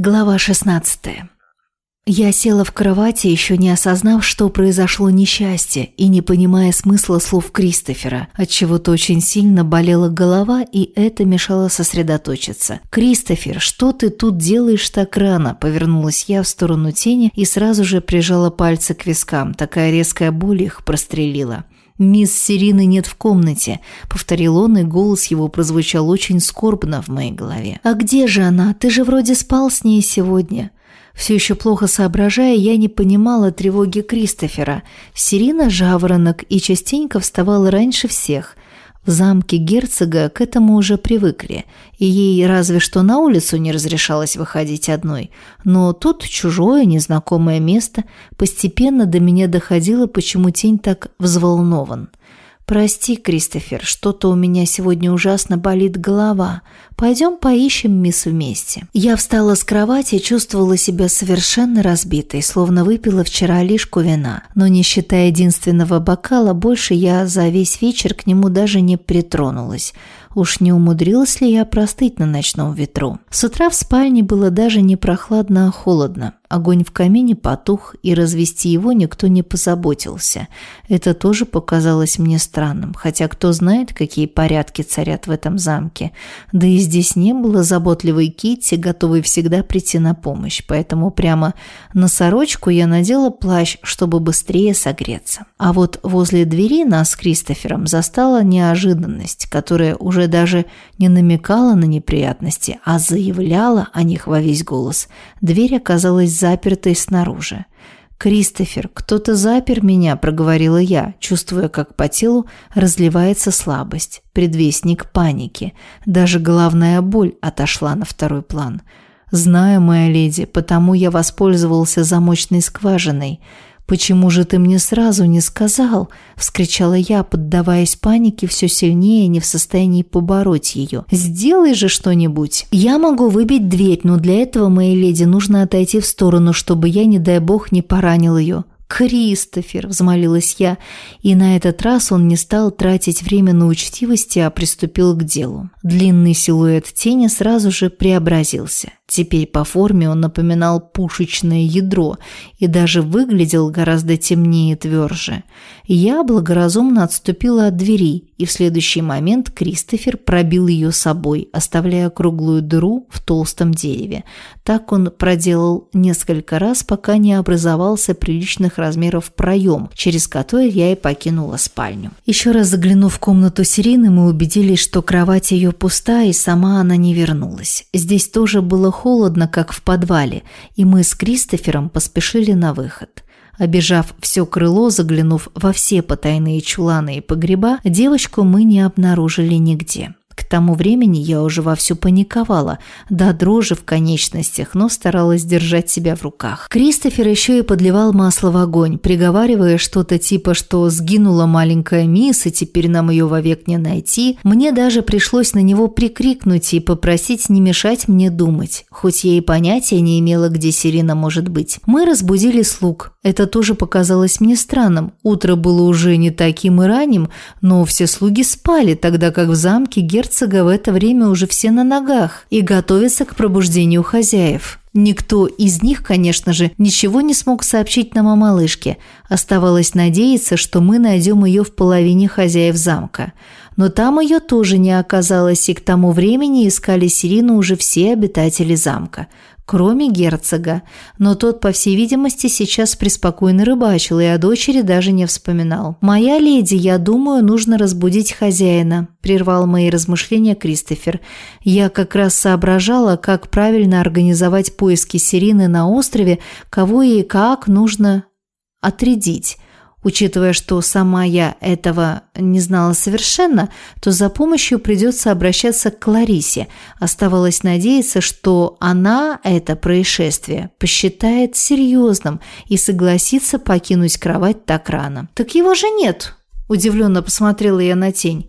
Глава 16. Я села в кровати, еще не осознав, что произошло несчастье, и не понимая смысла слов Кристофера, от чего то очень сильно болела голова, и это мешало сосредоточиться. «Кристофер, что ты тут делаешь так рано?» Повернулась я в сторону тени и сразу же прижала пальцы к вискам. Такая резкая боль их прострелила. «Мисс Сирины нет в комнате», — повторил он, и голос его прозвучал очень скорбно в моей голове. «А где же она? Ты же вроде спал с ней сегодня». Все еще плохо соображая, я не понимала тревоги Кристофера. Сирина – жаворонок и частенько вставала раньше всех. В замке герцога к этому уже привыкли, и ей разве что на улицу не разрешалось выходить одной. Но тут чужое, незнакомое место, постепенно до меня доходило, почему тень так взволнован. «Прости, Кристофер, что-то у меня сегодня ужасно болит голова. Пойдем поищем мисс вместе». Я встала с кровати чувствовала себя совершенно разбитой, словно выпила вчера лишку вина. Но не считая единственного бокала, больше я за весь вечер к нему даже не притронулась. Уж не умудрилась ли я простыть на ночном ветру? С утра в спальне было даже не прохладно, а холодно. Огонь в камине потух, и развести его никто не позаботился. Это тоже показалось мне странным, хотя кто знает, какие порядки царят в этом замке. Да и здесь не было заботливой Китти, готовой всегда прийти на помощь, поэтому прямо на сорочку я надела плащ, чтобы быстрее согреться. А вот возле двери нас с Кристофером застала неожиданность, которая уже даже не намекала на неприятности, а заявляла о них во весь голос. Дверь оказалась запертой снаружи. «Кристофер, кто-то запер меня», – проговорила я, чувствуя, как по телу разливается слабость, предвестник паники. Даже головная боль отошла на второй план. «Знаю, моя леди, потому я воспользовался замочной скважиной. «Почему же ты мне сразу не сказал?» – вскричала я, поддаваясь панике все сильнее, не в состоянии побороть ее. «Сделай же что-нибудь!» «Я могу выбить дверь, но для этого, моей леди, нужно отойти в сторону, чтобы я, не дай бог, не поранил ее. «Кристофер!» – взмолилась я, и на этот раз он не стал тратить время на учтивости, а приступил к делу. Длинный силуэт тени сразу же преобразился. Теперь по форме он напоминал пушечное ядро и даже выглядел гораздо темнее и тверже. Я благоразумно отступила от двери, и в следующий момент Кристофер пробил ее собой, оставляя круглую дыру в толстом дереве. Так он проделал несколько раз, пока не образовался приличных размеров проем, через который я и покинула спальню. Еще раз заглянув в комнату Сирины, мы убедились, что кровать ее пуста, и сама она не вернулась. Здесь тоже было холодно, как в подвале, и мы с Кристофером поспешили на выход. Обежав все крыло, заглянув во все потайные чуланы и погреба, девочку мы не обнаружили нигде. К тому времени я уже вовсю паниковала, до дрожи в конечностях, но старалась держать себя в руках. Кристофер еще и подливал масло в огонь, приговаривая что-то типа, что сгинула маленькая мисс, и теперь нам ее вовек не найти. Мне даже пришлось на него прикрикнуть и попросить не мешать мне думать, хоть я и понятия не имела, где Сирина может быть. Мы разбудили слуг. Это тоже показалось мне странным. Утро было уже не таким и ранним, но все слуги спали, тогда как в замке герцог герцога в это время уже все на ногах и готовятся к пробуждению хозяев. Никто из них, конечно же, ничего не смог сообщить нам о малышке. Оставалось надеяться, что мы найдем ее в половине хозяев замка. Но там ее тоже не оказалось, и к тому времени искали Сирину уже все обитатели замка кроме герцога, но тот, по всей видимости, сейчас преспокойно рыбачил и о дочери даже не вспоминал. «Моя леди, я думаю, нужно разбудить хозяина», – прервал мои размышления Кристофер. «Я как раз соображала, как правильно организовать поиски Сирины на острове, кого и как нужно отрядить». Учитывая, что сама я этого не знала совершенно, то за помощью придется обращаться к Кларисе. Оставалось надеяться, что она это происшествие посчитает серьезным и согласится покинуть кровать так рано. «Так его же нет!» – удивленно посмотрела я на тень.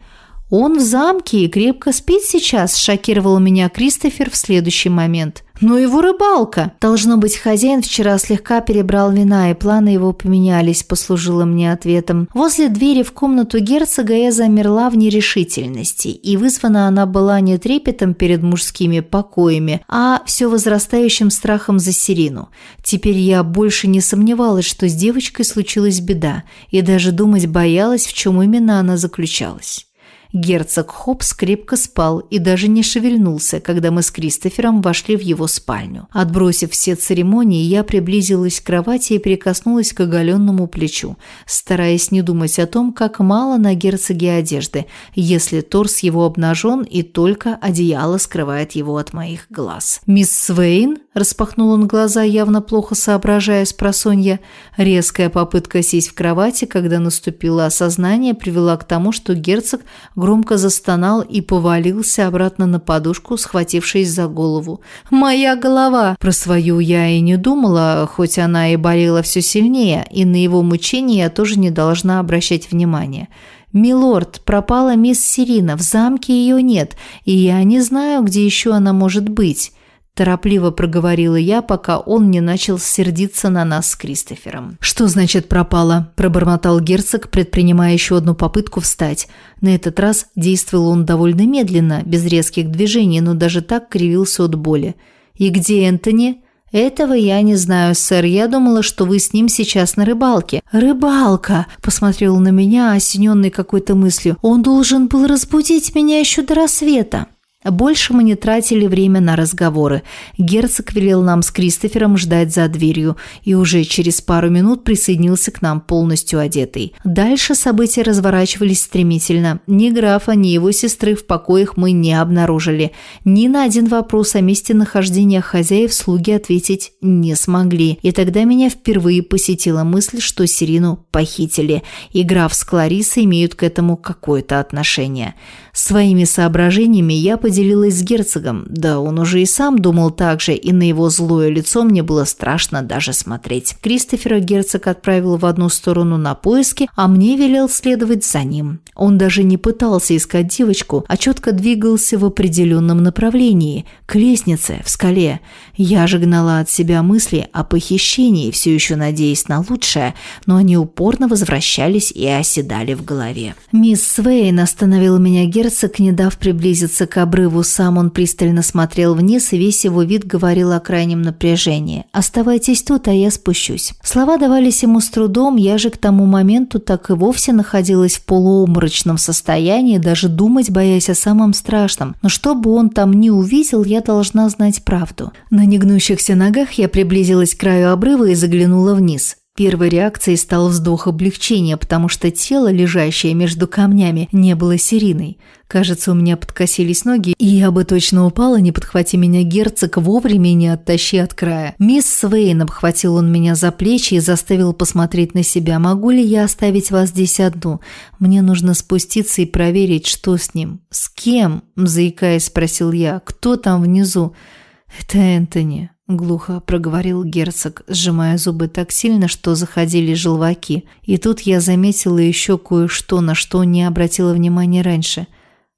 «Он в замке и крепко спит сейчас», – шокировал меня Кристофер в следующий момент. «Ну его рыбалка!» Должно быть, хозяин вчера слегка перебрал вина, и планы его поменялись, послужило мне ответом. Возле двери в комнату герцога я замерла в нерешительности, и вызвана она была не трепетом перед мужскими покоями, а все возрастающим страхом за Сирину. Теперь я больше не сомневалась, что с девочкой случилась беда, и даже думать боялась, в чем именно она заключалась. Герцог Хопс крепко спал и даже не шевельнулся, когда мы с Кристофером вошли в его спальню. Отбросив все церемонии, я приблизилась к кровати и прикоснулась к оголенному плечу, стараясь не думать о том, как мало на герцоге одежды, если торс его обнажен и только одеяло скрывает его от моих глаз. «Мисс Свейн?» – распахнул он глаза, явно плохо соображая с просонья. Резкая попытка сесть в кровати, когда наступило осознание, привела к тому, что герцог громко застонал и повалился обратно на подушку, схватившись за голову. «Моя голова!» Про свою я и не думала, хоть она и болела все сильнее, и на его мучения я тоже не должна обращать внимания. «Милорд, пропала мисс Сирина, в замке ее нет, и я не знаю, где еще она может быть». Торопливо проговорила я, пока он не начал сердиться на нас с Кристофером. «Что значит пропала?» – пробормотал герцог, предпринимая еще одну попытку встать. На этот раз действовал он довольно медленно, без резких движений, но даже так кривился от боли. «И где Энтони?» «Этого я не знаю, сэр. Я думала, что вы с ним сейчас на рыбалке». «Рыбалка!» – посмотрел на меня, осененный какой-то мыслью. «Он должен был разбудить меня еще до рассвета». Больше мы не тратили время на разговоры. Герцог велел нам с Кристофером ждать за дверью и уже через пару минут присоединился к нам полностью одетый. Дальше события разворачивались стремительно. Ни графа, ни его сестры в покоях мы не обнаружили. Ни на один вопрос о месте нахождения хозяев слуги ответить не смогли. И тогда меня впервые посетила мысль, что Сирину похитили, и граф с Кларисой имеют к этому какое-то отношение. Своими соображениями я поделилась с герцогом, да он уже и сам думал так же, и на его злое лицо мне было страшно даже смотреть. Кристофера герцог отправил в одну сторону на поиски, а мне велел следовать за ним. Он даже не пытался искать девочку, а четко двигался в определенном направлении, к лестнице, в скале. Я же гнала от себя мысли о похищении, все еще надеясь на лучшее, но они упорно возвращались и оседали в голове. Мисс Свейн остановила меня Герцог, не дав приблизиться к обрыву, сам он пристально смотрел вниз, и весь его вид говорил о крайнем напряжении. «Оставайтесь тут, а я спущусь». Слова давались ему с трудом, я же к тому моменту так и вовсе находилась в полуомрачном состоянии, даже думать боясь о самом страшном. Но чтобы он там не увидел, я должна знать правду. На негнущихся ногах я приблизилась к краю обрыва и заглянула вниз. Первой реакцией стал вздох облегчения, потому что тело, лежащее между камнями, не было сериной. Кажется, у меня подкосились ноги, и я бы точно упала, не подхвати меня герцог вовремя и не оттащи от края. Мисс Свейн обхватил он меня за плечи и заставил посмотреть на себя. Могу ли я оставить вас здесь одну? Мне нужно спуститься и проверить, что с ним. С кем? Заикаясь, спросил я. Кто там внизу? Это Энтони. Глухо проговорил герцог, сжимая зубы так сильно, что заходили желваки. И тут я заметила еще кое-что, на что не обратила внимания раньше.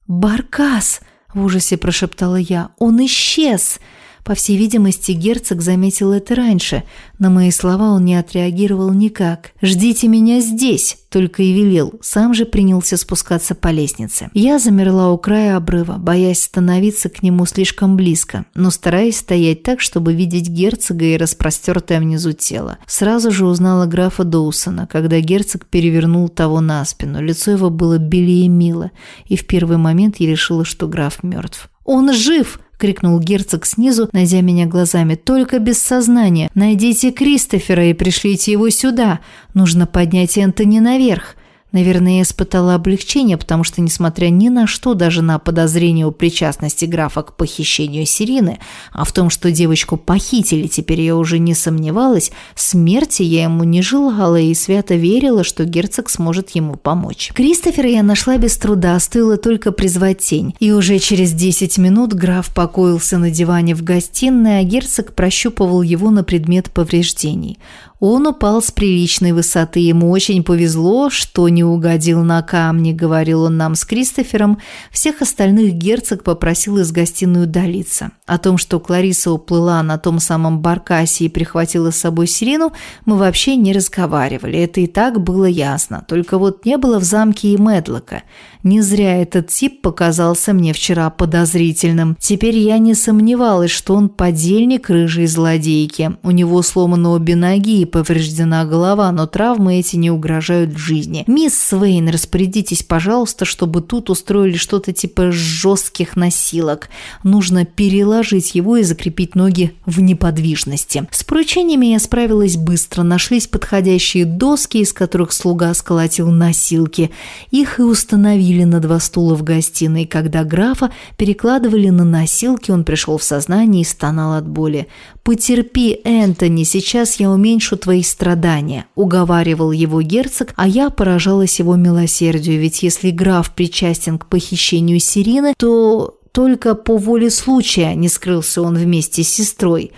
«Баркас!» – в ужасе прошептала я. «Он исчез!» По всей видимости, герцог заметил это раньше. На мои слова он не отреагировал никак. «Ждите меня здесь!» – только и велел. Сам же принялся спускаться по лестнице. Я замерла у края обрыва, боясь становиться к нему слишком близко, но стараясь стоять так, чтобы видеть герцога и распростертое внизу тело. Сразу же узнала графа Доусона, когда герцог перевернул того на спину. Лицо его было белее мило, и в первый момент я решила, что граф мертв. «Он жив!» Крикнул герцог снизу, найдя меня глазами. «Только без сознания. Найдите Кристофера и пришлите его сюда. Нужно поднять Энтони наверх. Наверное, я испытала облегчение, потому что, несмотря ни на что, даже на подозрение о причастности графа к похищению Сирины, а в том, что девочку похитили, теперь я уже не сомневалась, смерти я ему не желала и свято верила, что герцог сможет ему помочь. Кристофера я нашла без труда, стоило только призвать тень. И уже через 10 минут граф покоился на диване в гостиной, а герцог прощупывал его на предмет повреждений. Он упал с приличной высоты, ему очень повезло, что не угодил на камни, говорил он нам с Кристофером. Всех остальных герцог попросил из гостиной удалиться. О том, что Клариса уплыла на том самом баркасе и прихватила с собой Сирену, мы вообще не разговаривали. Это и так было ясно. Только вот не было в замке и Медлока. Не зря этот тип показался мне вчера подозрительным. Теперь я не сомневалась, что он подельник рыжей злодейки. У него сломаны обе ноги и повреждена голова, но травмы эти не угрожают жизни. Мисс Свейн, распорядитесь, пожалуйста, чтобы тут устроили что-то типа жестких носилок. Нужно переложить его и закрепить ноги в неподвижности. С поручениями я справилась быстро. Нашлись подходящие доски, из которых слуга сколотил носилки. Их и установили на два стула в гостиной. Когда графа перекладывали на носилки, он пришел в сознание и стонал от боли. «Потерпи, Энтони, сейчас я уменьшу твои страдания», – уговаривал его герцог, а я поражалась его милосердию, ведь если граф причастен к похищению Сирины, то только по воле случая не скрылся он вместе с сестрой.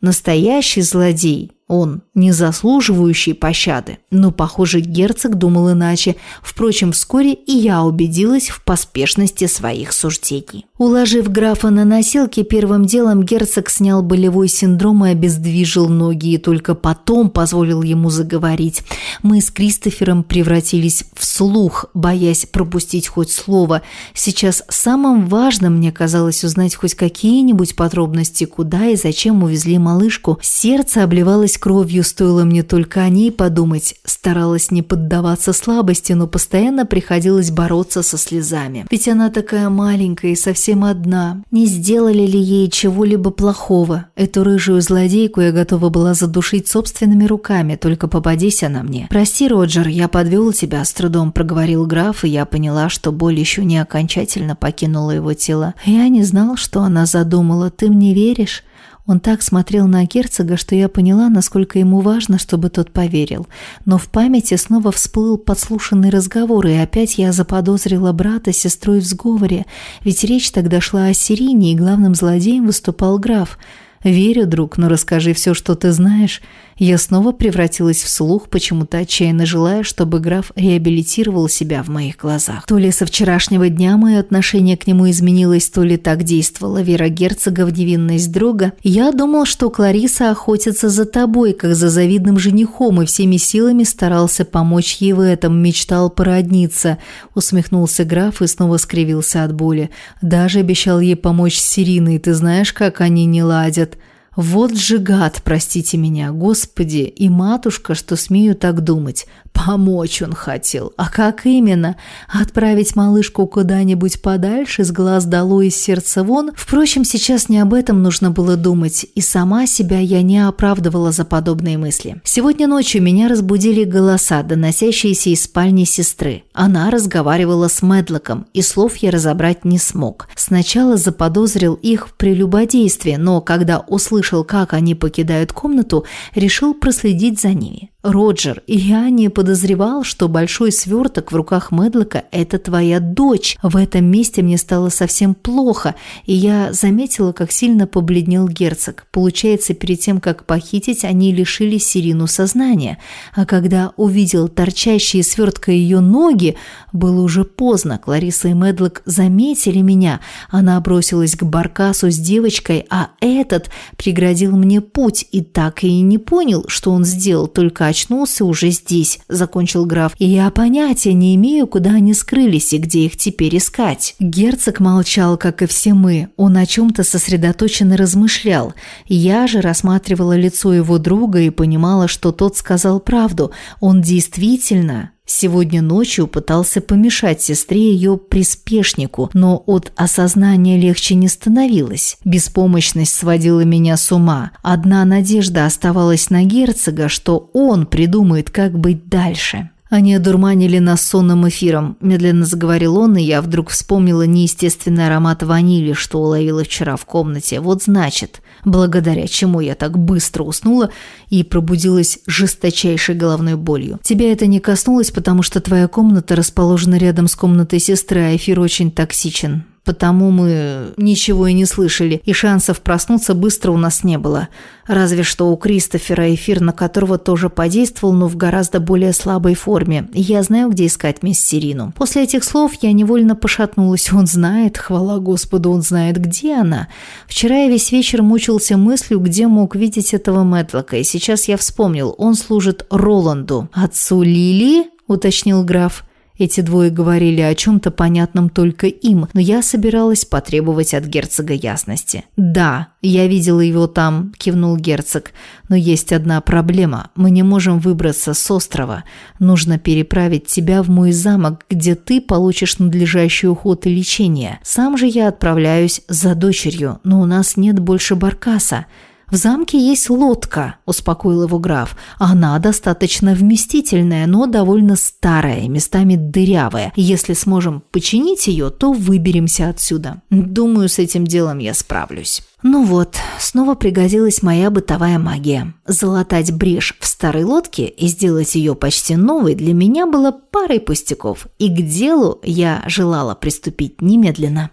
Настоящий злодей он, не заслуживающий пощады. Но, похоже, герцог думал иначе. Впрочем, вскоре и я убедилась в поспешности своих суждений. Уложив графа на носилки, первым делом герцог снял болевой синдром и обездвижил ноги, и только потом позволил ему заговорить. Мы с Кристофером превратились в слух, боясь пропустить хоть слово. Сейчас самым важным мне казалось узнать хоть какие-нибудь подробности, куда и зачем увезли малышку. Сердце обливалось кровью, стоило мне только о ней подумать. Старалась не поддаваться слабости, но постоянно приходилось бороться со слезами. Ведь она такая маленькая и совсем одна. Не сделали ли ей чего-либо плохого? Эту рыжую злодейку я готова была задушить собственными руками, только попадись она мне. «Прости, Роджер, я подвел тебя», – с трудом проговорил граф, и я поняла, что боль еще не окончательно покинула его тело. Я не знал, что она задумала. «Ты мне веришь?» Он так смотрел на герцога, что я поняла, насколько ему важно, чтобы тот поверил. Но в памяти снова всплыл подслушанный разговор, и опять я заподозрила брата с сестрой в сговоре, ведь речь тогда шла о Сирине, и главным злодеем выступал граф. «Верю, друг, но расскажи все, что ты знаешь. Я снова превратилась в слух, почему-то отчаянно желая, чтобы граф реабилитировал себя в моих глазах. То ли со вчерашнего дня мое отношение к нему изменилось, то ли так действовала вера герцога в невинность друга. Я думал, что Клариса охотится за тобой, как за завидным женихом, и всеми силами старался помочь ей в этом, мечтал породниться. Усмехнулся граф и снова скривился от боли. Даже обещал ей помочь с Сириной, ты знаешь, как они не ладят. Вот же гад, простите меня, Господи, и матушка, что смею так думать. Помочь он хотел. А как именно? Отправить малышку куда-нибудь подальше, с глаз долой из сердца вон? Впрочем, сейчас не об этом нужно было думать, и сама себя я не оправдывала за подобные мысли. Сегодня ночью меня разбудили голоса, доносящиеся из спальни сестры. Она разговаривала с Медлоком, и слов я разобрать не смог. Сначала заподозрил их в прелюбодействе, но когда услышал, как они покидают комнату, решил проследить за ними. Роджер, я не подозревал, что большой сверток в руках Медлока – это твоя дочь. В этом месте мне стало совсем плохо, и я заметила, как сильно побледнел герцог. Получается, перед тем, как похитить, они лишили Сирину сознания. А когда увидел торчащие свертка ее ноги, было уже поздно. Клариса и Медлок заметили меня. Она бросилась к Баркасу с девочкой, а этот преградил мне путь и так и не понял, что он сделал, только очнулся уже здесь», – закончил граф. «И я понятия не имею, куда они скрылись и где их теперь искать». Герцог молчал, как и все мы. Он о чем-то сосредоточенно размышлял. Я же рассматривала лицо его друга и понимала, что тот сказал правду. Он действительно Сегодня ночью пытался помешать сестре ее приспешнику, но от осознания легче не становилось. Беспомощность сводила меня с ума. Одна надежда оставалась на герцога, что он придумает, как быть дальше. Они одурманили нас сонным эфиром, медленно заговорил он, и я вдруг вспомнила неестественный аромат ванили, что уловила вчера в комнате. Вот значит, благодаря чему я так быстро уснула и пробудилась жесточайшей головной болью. Тебя это не коснулось, потому что твоя комната расположена рядом с комнатой сестры, а эфир очень токсичен. Потому мы ничего и не слышали, и шансов проснуться быстро у нас не было. Разве что у Кристофера эфир, на которого тоже подействовал, но в гораздо более слабой форме. Я знаю, где искать мисс Сирину. После этих слов я невольно пошатнулась. Он знает, хвала Господу, он знает, где она. Вчера я весь вечер мучился мыслью, где мог видеть этого Мэтлока, и сейчас я вспомнил, он служит Роланду. «Отцу Лили?» – уточнил граф. Эти двое говорили о чем-то понятном только им, но я собиралась потребовать от герцога ясности. «Да, я видела его там», – кивнул герцог. «Но есть одна проблема. Мы не можем выбраться с острова. Нужно переправить тебя в мой замок, где ты получишь надлежащий уход и лечение. Сам же я отправляюсь за дочерью, но у нас нет больше баркаса». «В замке есть лодка», – успокоил его граф. «Она достаточно вместительная, но довольно старая, местами дырявая. Если сможем починить ее, то выберемся отсюда. Думаю, с этим делом я справлюсь». Ну вот, снова пригодилась моя бытовая магия. Залатать брешь в старой лодке и сделать ее почти новой для меня было парой пустяков, и к делу я желала приступить немедленно.